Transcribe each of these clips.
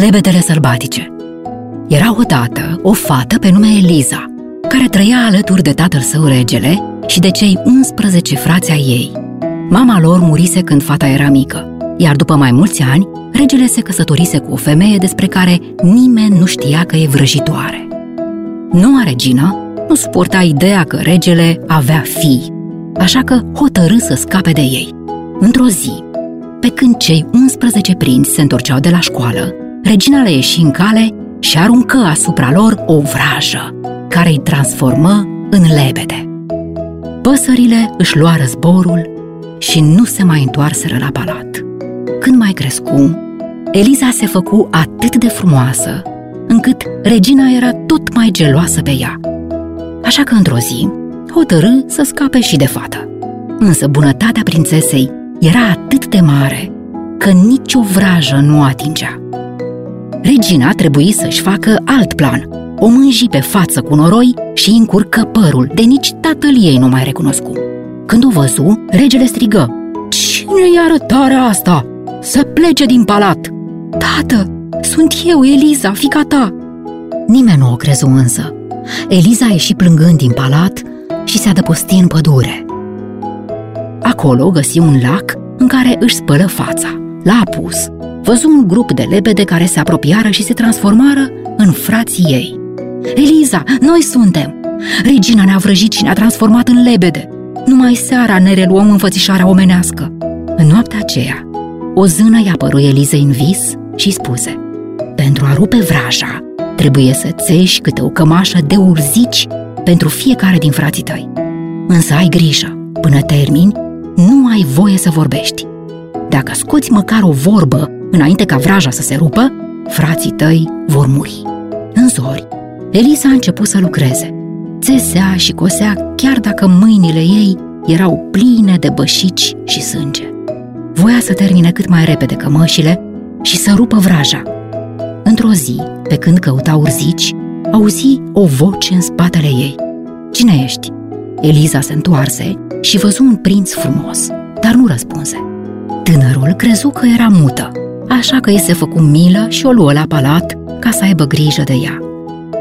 Lebedele sălbatice Era odată o fată pe nume Eliza, care trăia alături de tatăl său regele și de cei 11 frați ai ei. Mama lor murise când fata era mică, iar după mai mulți ani, regele se căsătorise cu o femeie despre care nimeni nu știa că e vrăjitoare. Noua regină nu suporta ideea că regele avea fii, așa că hotărâ să scape de ei. Într-o zi, pe când cei 11 prinți se întorceau de la școală, regina le ieși în cale și aruncă asupra lor o vrajă, care îi transformă în lebede. Păsările își luară zborul și nu se mai întoarseră la palat. Când mai crescu, Eliza se făcu atât de frumoasă, încât regina era tot mai geloasă pe ea. Așa că într-o zi hotărâ să scape și de fată. Însă bunătatea prințesei era atât de mare că nicio vrajă nu o atingea. Regina trebuie să-și facă alt plan. O mânji pe față cu noroi și încurcă părul, de nici tatăl ei nu mai recunoscu. Când o văzu, regele strigă, Cine-i arătarea asta? Să plece din palat! Tată, sunt eu, Eliza, fica ta! Nimeni nu o crezu însă. Eliza a ieșit plângând din palat și se adăposti în pădure. Acolo găsi un lac în care își spălă fața. La apus, văzu un grup de lebede care se apropiară și se transformară în frații ei. Eliza, noi suntem! Regina ne-a vrăjit și ne-a transformat în lebede. Numai seara ne reluăm înfățișarea omenească. În noaptea aceea, o zână i-a părut Elizei în vis și spuse Pentru a rupe vraja, trebuie să țești câte o cămașă de urzici pentru fiecare din frații tăi. Însă ai grijă, până termini, nu ai voie să vorbești. Dacă scoți măcar o vorbă înainte ca vraja să se rupă, frații tăi vor muri. În zori, Elisa a început să lucreze. Țesea și cosea chiar dacă mâinile ei erau pline de bășici și sânge. Voia să termine cât mai repede cămășile și să rupă vraja. Într-o zi, pe când căuta urzici, auzi o voce în spatele ei. Cine ești? Eliza se întoarse și văzu un prinț frumos, dar nu răspunse. Tânărul crezu că era mută, așa că îi se făcu milă și o luă la palat ca să aibă grijă de ea.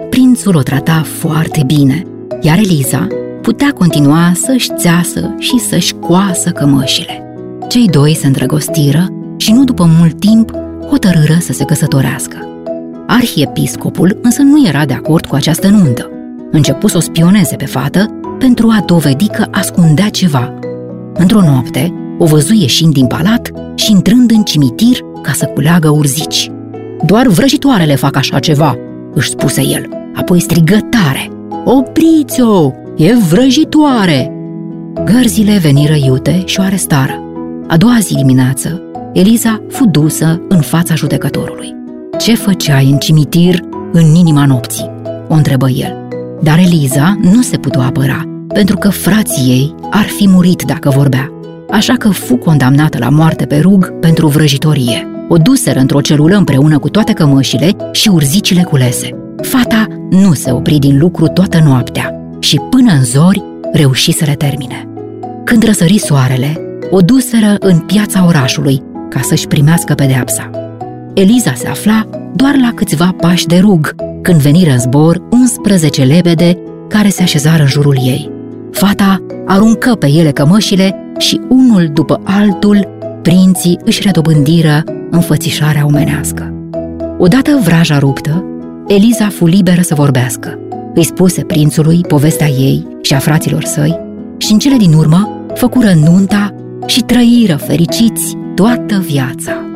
Prințul o trata foarte bine, iar Eliza putea continua să-și țeasă și să-și coasă cămășile. Cei doi se îndrăgostiră și nu după mult timp hotărâră să se căsătorească. Arhiepiscopul însă nu era de acord cu această nuntă. Începu să o spioneze pe fată pentru a dovedi că ascundea ceva. Într-o noapte, o văzu ieșind din palat și intrând în cimitir ca să culeagă urzici. Doar vrăjitoarele fac așa ceva, își spuse el. Apoi strigă tare. Opriți-o! E vrăjitoare! Gărzile veniră iute și o arestară. A doua zi dimineață, Eliza fu dusă în fața judecătorului. Ce făceai în cimitir în inima nopții?" o întrebă el. Dar Eliza nu se putea apăra, pentru că frații ei ar fi murit dacă vorbea. Așa că fu condamnată la moarte pe rug pentru vrăjitorie. O duseră într-o celulă împreună cu toate cămășile și urzicile culese. Fata nu se opri din lucru toată noaptea și până în zori reuși să le termine. Când răsări soarele, o duseră în piața orașului ca să-și primească pedeapsa. Eliza se afla doar la câțiva pași de rug, când veniră în zbor 11 lebede care se așezară în jurul ei. Fata aruncă pe ele cămășile și unul după altul, prinții își redobândiră înfățișarea omenească. Odată vraja ruptă, Eliza fu liberă să vorbească. Îi spuse prințului povestea ei și a fraților săi și în cele din urmă făcură nunta și trăiră fericiți toată viața.